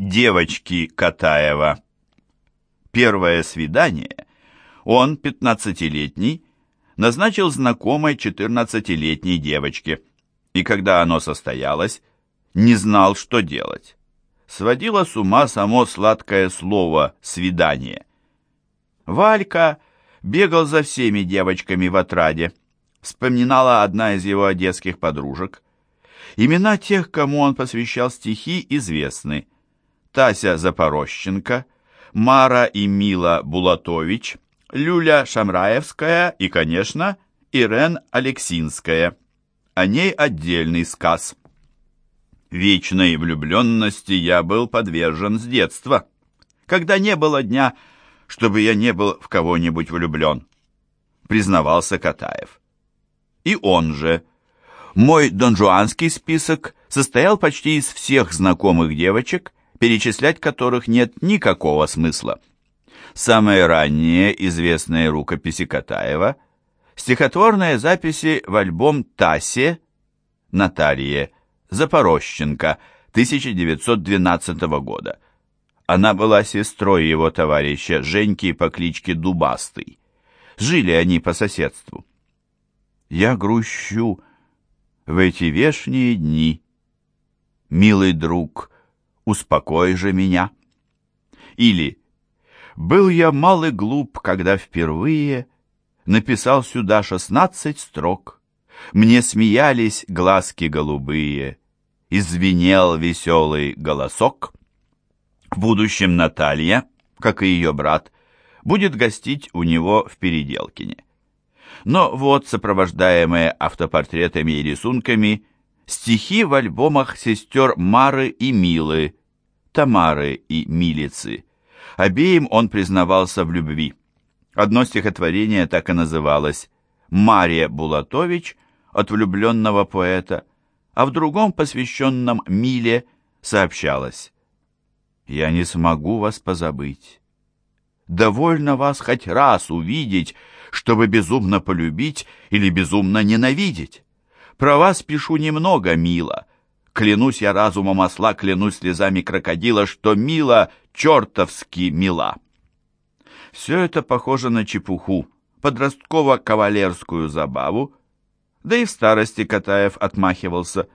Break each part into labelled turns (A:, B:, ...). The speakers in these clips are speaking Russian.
A: Девочки Катаева. Первое свидание он, 15-летний, назначил знакомой 14-летней девочке, и когда оно состоялось, не знал, что делать. Сводило с ума само сладкое слово «свидание». Валька бегал за всеми девочками в отраде, вспоминала одна из его одесских подружек. Имена тех, кому он посвящал стихи, известны – Тася Запорожченко, Мара и Мила Булатович, Люля Шамраевская и, конечно, Ирен Алексинская. О ней отдельный сказ. Вечной влюбленности я был подвержен с детства, когда не было дня, чтобы я не был в кого-нибудь влюблен, признавался Катаев. И он же. Мой донжуанский список состоял почти из всех знакомых девочек, перечислять которых нет никакого смысла. Самые ранние известные рукописи Катаева – стихотворные записи в альбом «Тасе» Наталье Запорожченко 1912 года. Она была сестрой его товарища Женьки по кличке Дубастый. Жили они по соседству. «Я грущу в эти вешние дни, милый друг», успокой же меня. Или «Был я мал и глуп, когда впервые написал сюда шестнадцать строк. Мне смеялись глазки голубые, извинел веселый голосок. В будущем Наталья, как и ее брат, будет гостить у него в Переделкине. Но вот, сопровождаемые автопортретами и рисунками, стихи в альбомах сестер Мары и Милы, Тамары и Милицы. Обеим он признавался в любви. Одно стихотворение так и называлось «Мария Булатович» от влюбленного поэта, а в другом, посвященном Миле, сообщалось «Я не смогу вас позабыть. Довольно вас хоть раз увидеть, чтобы безумно полюбить или безумно ненавидеть. Про вас пишу немного, мило, Клянусь я разумом осла, клянусь слезами крокодила, что мило, чертовски мила. Все это похоже на чепуху, подростково-кавалерскую забаву, да и в старости Катаев отмахивался.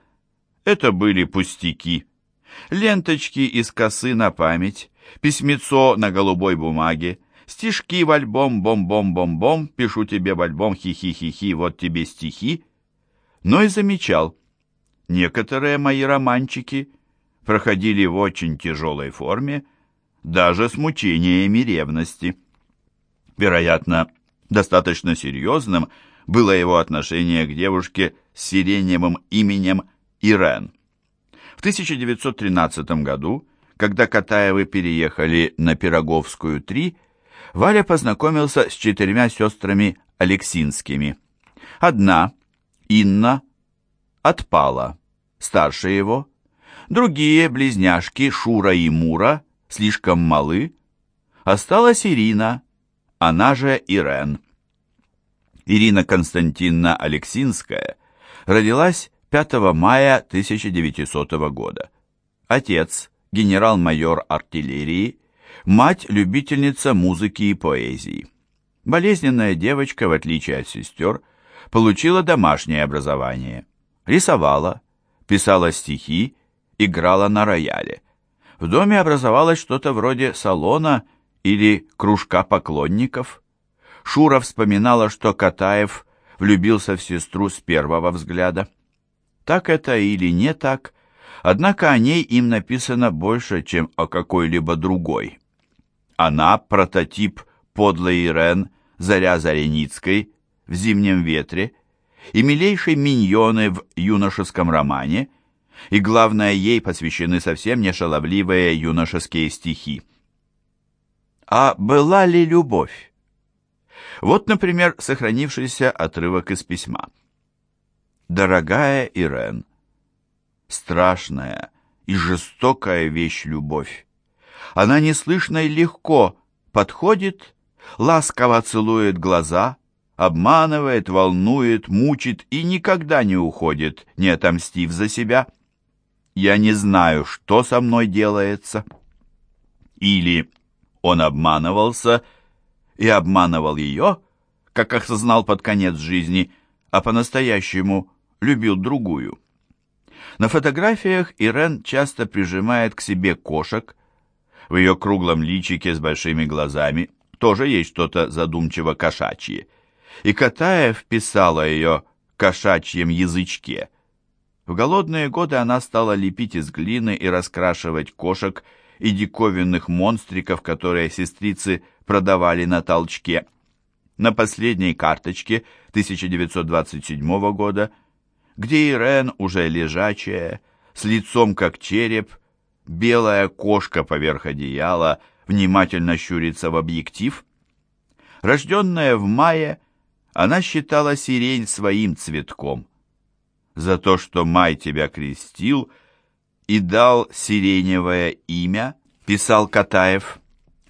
A: Это были пустяки. Ленточки из косы на память, письмецо на голубой бумаге, стишки в альбом бом-бом-бом-бом, пишу тебе в альбом хи-хи-хи-хи, вот тебе стихи. Но и замечал, Некоторые мои романчики проходили в очень тяжелой форме, даже с мучениями ревности. Вероятно, достаточно серьезным было его отношение к девушке с сиреневым именем Ирен. В 1913 году, когда Катаевы переехали на Пироговскую 3, Валя познакомился с четырьмя сестрами Алексинскими. Одна, Инна, отпала, старше его. Другие близняшки Шура и Мура слишком малы. Осталась Ирина, она же Ирен. Ирина Константиновна Алексинская родилась 5 мая 1900 года. Отец – генерал-майор артиллерии, мать – любительница музыки и поэзии. Болезненная девочка, в отличие от сестер, получила домашнее образование рисовала, писала стихи, играла на рояле. В доме образовалось что-то вроде салона или кружка поклонников. Шура вспоминала, что Катаев влюбился в сестру с первого взгляда. Так это или не так, однако о ней им написано больше, чем о какой-либо другой. Она – прототип подлой Ирен Заря Зареницкой в «Зимнем ветре», и милейшей миньоны в юношеском романе, и, главное, ей посвящены совсем не шаловливые юношеские стихи. А была ли любовь? Вот, например, сохранившийся отрывок из письма. «Дорогая Ирен, страшная и жестокая вещь любовь. Она неслышно и легко подходит, ласково целует глаза, обманывает, волнует, мучит и никогда не уходит, не отомстив за себя. «Я не знаю, что со мной делается». Или он обманывался и обманывал ее, как осознал под конец жизни, а по-настоящему любил другую. На фотографиях Ирен часто прижимает к себе кошек. В ее круглом личике с большими глазами тоже есть что-то задумчиво кошачье. И Катаев писала ее кошачьем язычке. В голодные годы она стала лепить из глины и раскрашивать кошек и диковинных монстриков, которые сестрицы продавали на толчке. На последней карточке 1927 года, где Ирен уже лежачая, с лицом как череп, белая кошка поверх одеяла внимательно щурится в объектив. Рожденная в мае, она считала сирень своим цветком. За то, что май тебя крестил и дал сиреневое имя, писал Катаев.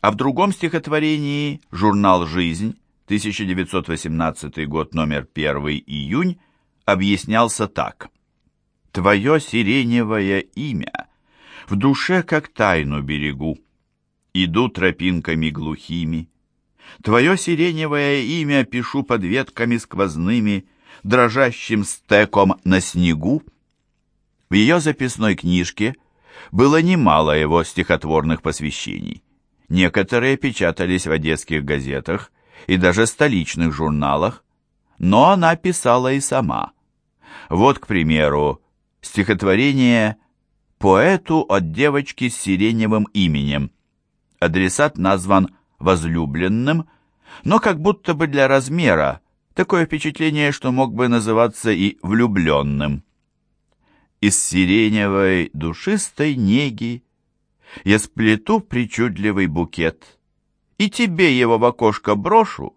A: А в другом стихотворении «Журнал «Жизнь» 1918 год, номер 1 июнь, объяснялся так. «Твое сиреневое имя в душе как тайну берегу, иду тропинками глухими, Твое сиреневое имя пишу под ветками сквозными, дрожащим стеком на снегу. В ее записной книжке было немало его стихотворных посвящений. Некоторые печатались в одесских газетах и даже столичных журналах, но она писала и сама. Вот, к примеру, стихотворение «Поэту от девочки с сиреневым именем». Адресат назван возлюбленным, но как будто бы для размера, такое впечатление, что мог бы называться и влюбленным. Из сиреневой душистой неги я сплету причудливый букет, и тебе его в окошко брошу.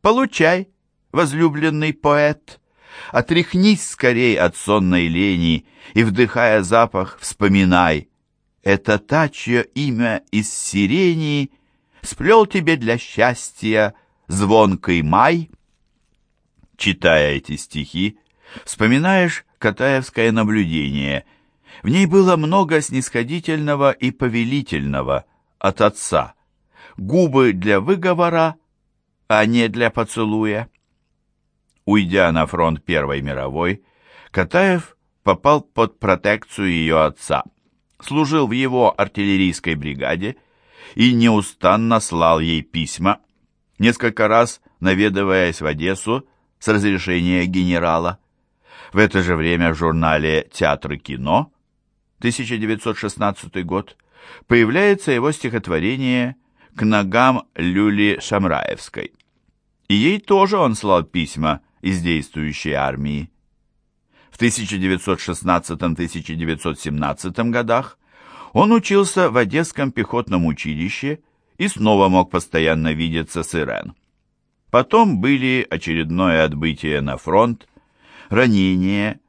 A: Получай, возлюбленный поэт. Отряхнись скорей от сонной лени и, вдыхая запах, вспоминай. Это та, чье имя из сирени сплел тебе для счастья звонкий май. Читая эти стихи, вспоминаешь Катаевское наблюдение. В ней было много снисходительного и повелительного от отца. Губы для выговора, а не для поцелуя. Уйдя на фронт Первой мировой, Катаев попал под протекцию ее отца. Служил в его артиллерийской бригаде и неустанно слал ей письма, несколько раз наведываясь в Одессу с разрешения генерала. В это же время в журнале «Театр и кино» 1916 год появляется его стихотворение «К ногам Люли Шамраевской». И ей тоже он слал письма из действующей армии. В 1916-1917 годах он учился в Одесском пехотном училище и снова мог постоянно видеться с Ирен. Потом были очередное отбытие на фронт, ранение,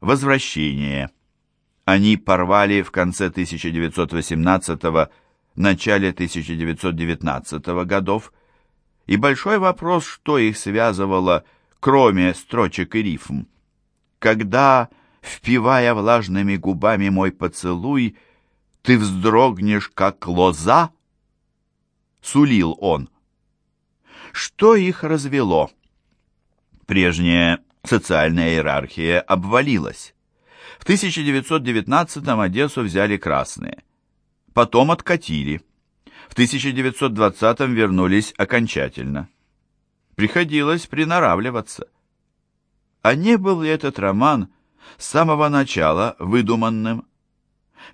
A: возвращение. Они порвали в конце 1918 начале 1919 годов, и большой вопрос, что их связывало, кроме строчек и рифм. Когда, впивая влажными губами мой поцелуй, ты вздрогнешь, как лоза?» Сулил он. Что их развело? Прежняя социальная иерархия обвалилась. В 1919-м Одессу взяли красные. Потом откатили. В 1920-м вернулись окончательно. Приходилось приноравливаться. А не был ли этот роман с самого начала выдуманным?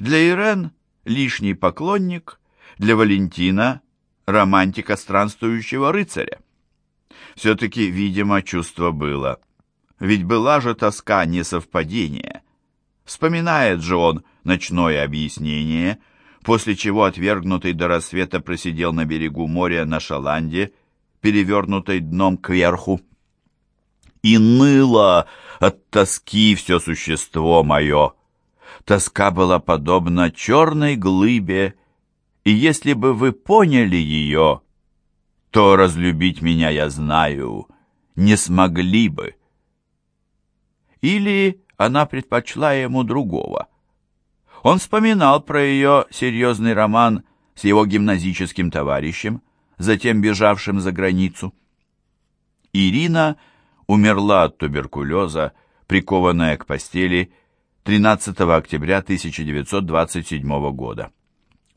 A: Для Ирен лишний поклонник, для Валентина романтика странствующего рыцаря. Все-таки, видимо, чувство было. Ведь была же тоска несовпадения. Вспоминает же он ночное объяснение, после чего отвергнутый до рассвета просидел на берегу моря на шаланде, перевернутой дном кверху. И ныло от тоски все существо мое, Тоска была подобна черной глыбе, и если бы вы поняли ее, то разлюбить меня, я знаю, не смогли бы. Или она предпочла ему другого. Он вспоминал про ее серьезный роман с его гимназическим товарищем, затем бежавшим за границу. Ирина умерла от туберкулеза, прикованная к постели 13 октября 1927 года.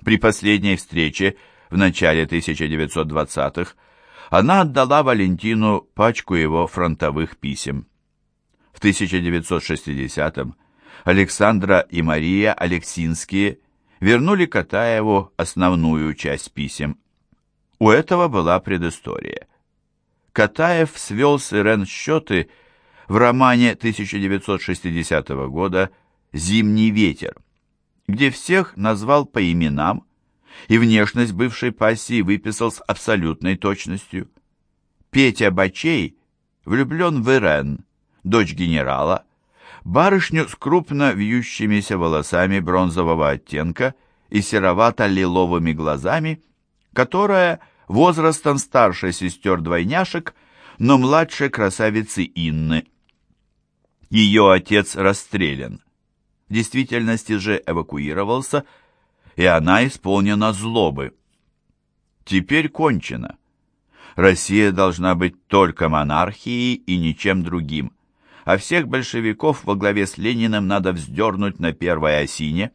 A: При последней встрече в начале 1920-х она отдала Валентину пачку его фронтовых писем. В 1960-м Александра и Мария Алексинские вернули Катаеву основную часть писем. У этого была предыстория. Катаев свел с Ирен счеты в романе 1960 года «Зимний ветер», где всех назвал по именам и внешность бывшей пассии выписал с абсолютной точностью. Петя Бачей влюблен в Ирен, дочь генерала, барышню с крупно вьющимися волосами бронзового оттенка и серовато-лиловыми глазами, которая возрастом старше сестер-двойняшек, но младше красавицы Инны. Ее отец расстрелян. В действительности же эвакуировался, и она исполнена злобы. Теперь кончено. Россия должна быть только монархией и ничем другим – а всех большевиков во главе с Лениным надо вздернуть на первой осине.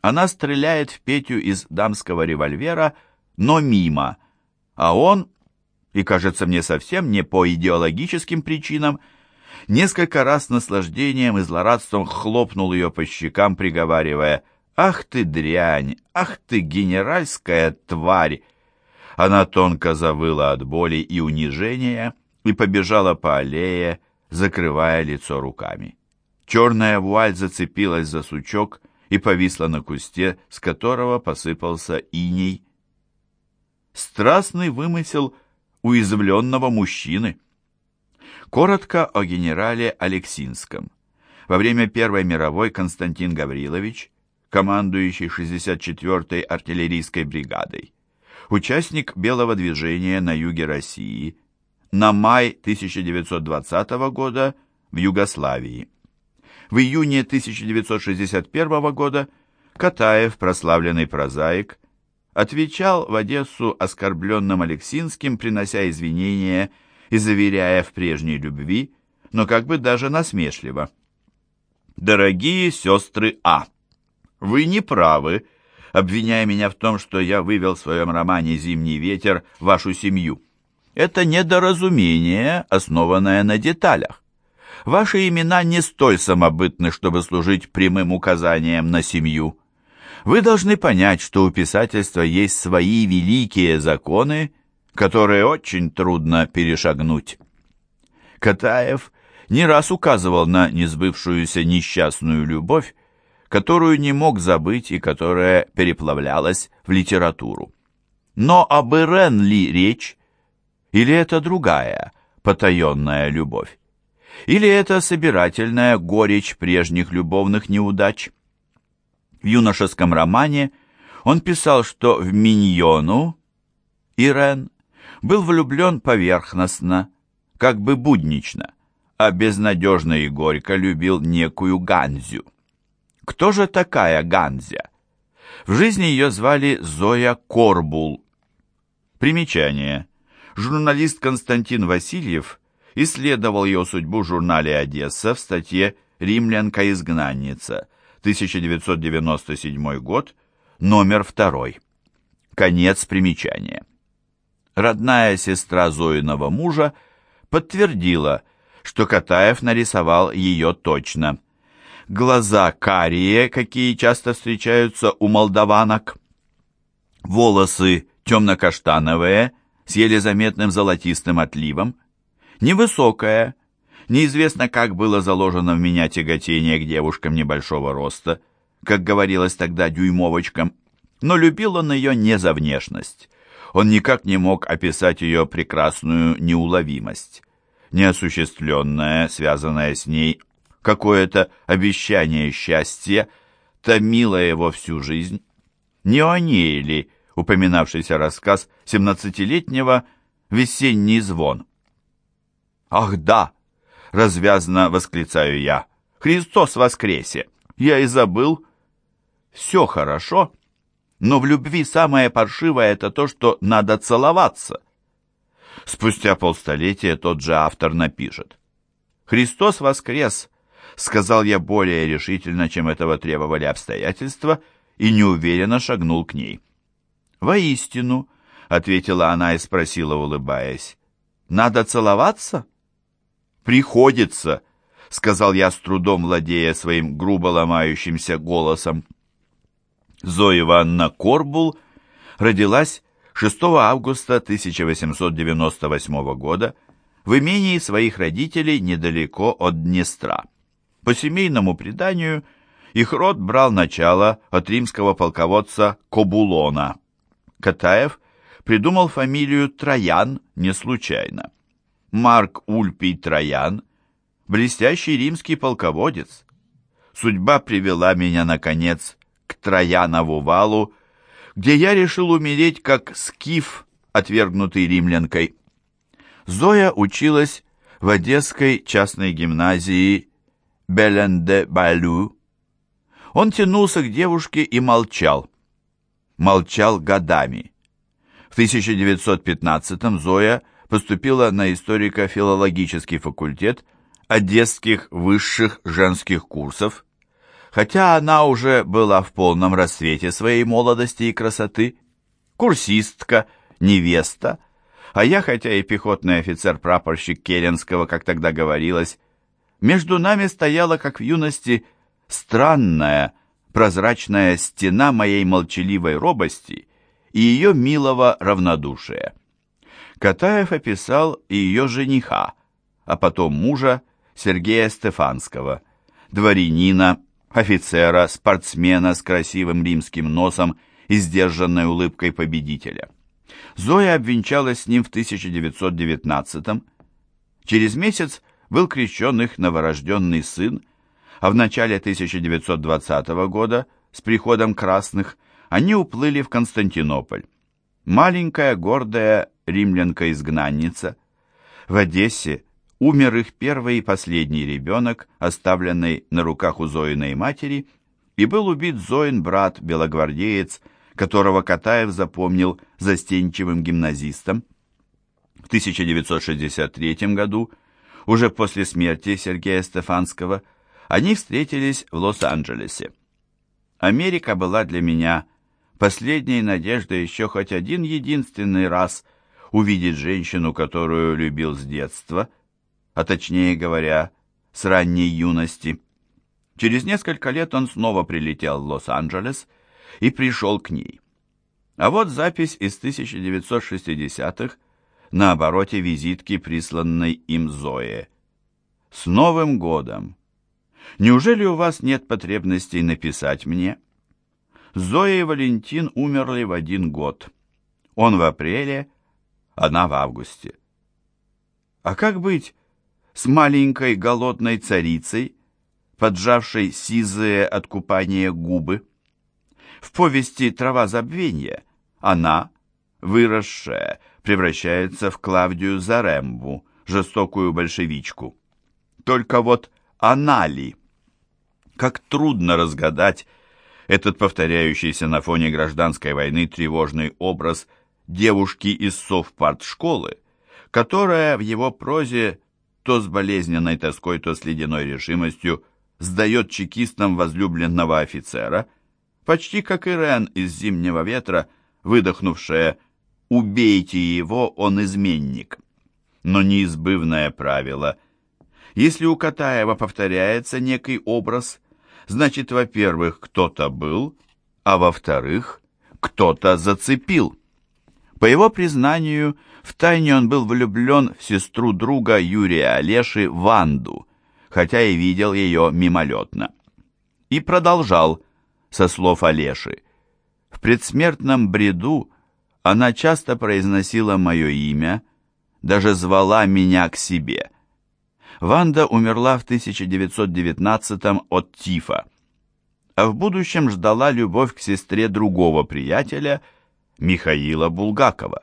A: Она стреляет в Петю из дамского револьвера, но мимо, а он, и кажется мне совсем не по идеологическим причинам, несколько раз наслаждением и злорадством хлопнул ее по щекам, приговаривая «Ах ты дрянь! Ах ты генеральская тварь!» Она тонко завыла от боли и унижения и побежала по аллее, закрывая лицо руками. Черная вуаль зацепилась за сучок и повисла на кусте, с которого посыпался иней. Страстный вымысел уязвленного мужчины. Коротко о генерале Алексинском. Во время Первой мировой Константин Гаврилович, командующий 64-й артиллерийской бригадой, участник белого движения на юге России – на май 1920 года в Югославии. В июне 1961 года Катаев, прославленный прозаик, отвечал в Одессу оскорбленным Алексинским, принося извинения и заверяя в прежней любви, но как бы даже насмешливо. «Дорогие сестры А, вы не правы, обвиняя меня в том, что я вывел в своем романе «Зимний ветер» вашу семью. Это недоразумение, основанное на деталях. Ваши имена не столь самобытны, чтобы служить прямым указанием на семью. Вы должны понять, что у писательства есть свои великие законы, которые очень трудно перешагнуть. Катаев не раз указывал на несбывшуюся несчастную любовь, которую не мог забыть и которая переплавлялась в литературу. Но об Ирен ли речь, или это другая, потаенная любовь? Или это собирательная горечь прежних любовных неудач? В юношеском романе он писал, что в Миньону Ирен был влюблен поверхностно, как бы буднично, а безнадежно и горько любил некую Ганзю. Кто же такая Ганзя? В жизни ее звали Зоя Корбул. Примечание журналист Константин Васильев исследовал ее судьбу в журнале «Одесса» в статье «Римлянка-изгнанница», 1997 год, номер второй. Конец примечания. Родная сестра Зоиного мужа подтвердила, что Катаев нарисовал ее точно. Глаза карие, какие часто встречаются у молдаванок. Волосы темно-каштановые – с еле заметным золотистым отливом, невысокая, неизвестно, как было заложено в меня тяготение к девушкам небольшого роста, как говорилось тогда дюймовочкам, но любил он ее не за внешность. Он никак не мог описать ее прекрасную неуловимость. Неосуществленное, связанное с ней, какое-то обещание счастья, томило его всю жизнь. Не о ней ли, упоминавшийся рассказ семнадцатилетнего «Весенний звон». «Ах да!» — развязно восклицаю я. «Христос воскресе! Я и забыл!» все хорошо, но в любви самое паршивое это то, что надо целоваться. Спустя полстолетия тот же автор напишет. «Христос воскрес», — сказал я более решительно, чем этого требовали обстоятельства, и неуверенно шагнул к ней. «Воистину», — ответила она и спросила, улыбаясь, — «надо целоваться?» «Приходится», — сказал я с трудом, владея своим грубо ломающимся голосом. Зоя Ивановна Корбул родилась 6 августа 1898 года в имении своих родителей недалеко от Днестра. По семейному преданию, их род брал начало от римского полководца Кобулона. Катаев придумал фамилию Троян не случайно. Марк Ульпий Троян – блестящий римский полководец. Судьба привела меня, наконец, к Троянову валу, где я решил умереть как скиф, отвергнутый римлянкой. Зоя училась в Одесской частной гимназии Беленде-Балю. Он тянулся к девушке и молчал. Молчал годами. В 1915-м Зоя поступила на историко-филологический факультет Одесских высших женских курсов Хотя она уже была в полном расцвете своей молодости и красоты, курсистка, невеста, а я, хотя и пехотный офицер-прапорщик Керенского, как тогда говорилось, между нами стояла, как в юности, странная, прозрачная стена моей молчаливой робости и ее милого равнодушия. Катаев описал и ее жениха, а потом мужа Сергея Стефанского, дворянина, офицера, спортсмена с красивым римским носом и сдержанной улыбкой победителя. Зоя обвенчалась с ним в 1919-м. Через месяц был крещен их новорожденный сын, а в начале 1920 года с приходом красных они уплыли в Константинополь. Маленькая гордая римлянка-изгнанница. В Одессе умер их первый и последний ребенок, оставленный на руках у Зоиной матери, и был убит Зоин брат, белогвардеец, которого Катаев запомнил застенчивым гимназистом. В 1963 году, уже после смерти Сергея Стефанского, они встретились в Лос-Анджелесе. Америка была для меня последней надеждой еще хоть один единственный раз увидеть женщину, которую любил с детства – а точнее говоря, с ранней юности. Через несколько лет он снова прилетел в Лос-Анджелес и пришел к ней. А вот запись из 1960-х на обороте визитки, присланной им Зое. «С Новым годом! Неужели у вас нет потребности написать мне?» Зоя и Валентин умерли в один год. Он в апреле, она в августе. А как быть с маленькой голодной царицей, поджавшей сизые от купания губы. В повести «Трава забвения» она, выросшая, превращается в Клавдию Зарембу, жестокую большевичку. Только вот она ли? Как трудно разгадать этот повторяющийся на фоне гражданской войны тревожный образ девушки из совпартшколы, которая в его прозе то с болезненной тоской, то с ледяной решимостью сдает чекистам возлюбленного офицера, почти как Ирен из «Зимнего ветра», выдохнувшая «Убейте его, он изменник». Но неизбывное правило. Если у Катаева повторяется некий образ, значит, во-первых, кто-то был, а во-вторых, кто-то зацепил. По его признанию, Втайне он был влюблен в сестру друга Юрия Олеши Ванду, хотя и видел ее мимолетно. И продолжал, со слов Олеши. В предсмертном бреду она часто произносила мое имя, даже звала меня к себе. Ванда умерла в 1919 от тифа, а в будущем ждала любовь к сестре другого приятеля, Михаила Булгакова.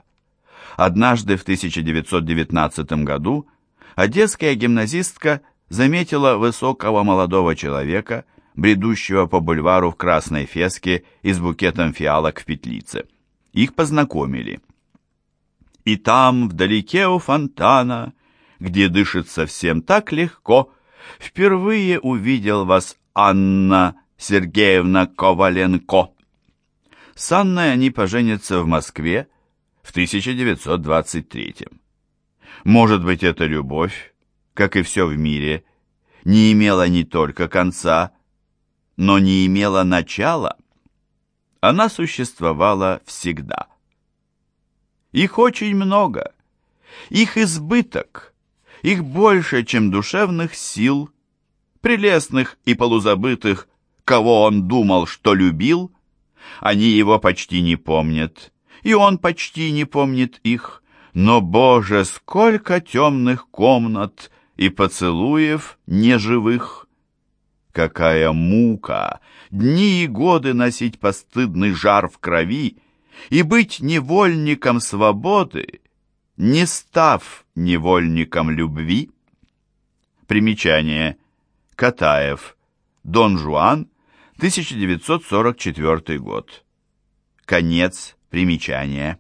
A: Однажды в 1919 году одесская гимназистка заметила высокого молодого человека, бредущего по бульвару в красной феске и с букетом фиалок в петлице. Их познакомили. И там, вдалеке у фонтана, где дышит совсем так легко, впервые увидел вас Анна Сергеевна Коваленко. С Анной они поженятся в Москве в 1923 Может быть, эта любовь, как и все в мире, не имела не только конца, но не имела начала. Она существовала всегда. Их очень много, их избыток, их больше, чем душевных сил, прелестных и полузабытых, кого он думал, что любил, они его почти не помнят, и он почти не помнит их. Но, Боже, сколько темных комнат и поцелуев неживых! Какая мука! Дни и годы носить постыдный жар в крови и быть невольником свободы, не став невольником любви. Примечание. Катаев. Дон Жуан. 1944 год. Конец примечания.